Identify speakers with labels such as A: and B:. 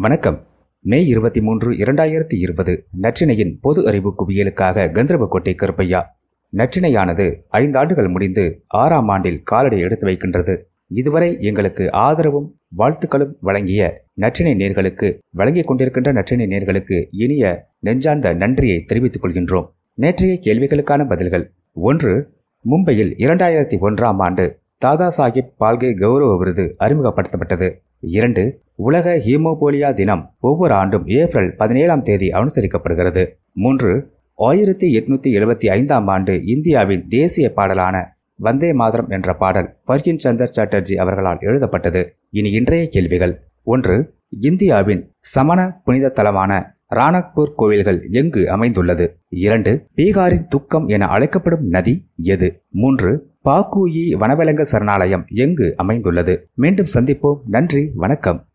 A: வணக்கம். மே இருபத்தி மூன்று இரண்டாயிரத்தி இருபது நற்றினையின் பொது அறிவு குவியலுக்காக கந்தரவக்கோட்டை கருப்பையா. நற்றினையானது ஐந்தாண்டுகள் முடிந்து ஆறாம் ஆண்டில் காலடி எடுத்து வைக்கின்றது. இதுவரை எங்களுக்கு ஆதரவும் வாழ்த்துக்களும் வழங்கிய நற்றினை நேர்களுக்கு வழங்கிக் கொண்டிருக்கின்ற நற்றினை நேர்களுக்கு இனிய நெஞ்சார்ந்த நன்றியை தெரிவித்துக் கொள்கின்றோம். நேற்றைய கேள்விகளுக்கான பதில்கள். ஒன்று மும்பையில் இரண்டாயிரத்தி ஒன்றாம் ஆண்டு தாதா சாஹிப் பால்கே கௌரவ விருது அறிமுகப்படுத்தப்பட்டது. இரண்டு உலக ஹீமோபோலியா தினம் ஒவ்வொரு ஆண்டும் ஏப்ரல் பதினேழாம் தேதி அனுசரிக்கப்படுகிறது. மூன்று ஆயிரத்தி எட்நூத்தி எழுபத்தி ஐந்தாம் ஆண்டு இந்தியாவின் தேசிய பாடலான வந்தே மாதரம் என்ற பாடல் பர்கின் சந்தர் சாட்டர்ஜி அவர்களால் எழுதப்பட்டது. இனி இன்றைய கேள்விகள். ஒன்று இந்தியாவின் சமண புனித தலமான ராணக்பூர் கோவில்கள் எங்கு அமைந்துள்ளது? இரண்டு பீகாரின் துக்கம் என அழைக்கப்படும் நதி எது? மூன்று பாக்குயி வனவிலங்கு சரணாலயம் எங்கு அமைந்துள்ளது? மீண்டும் சந்திப்போம். நன்றி வணக்கம்.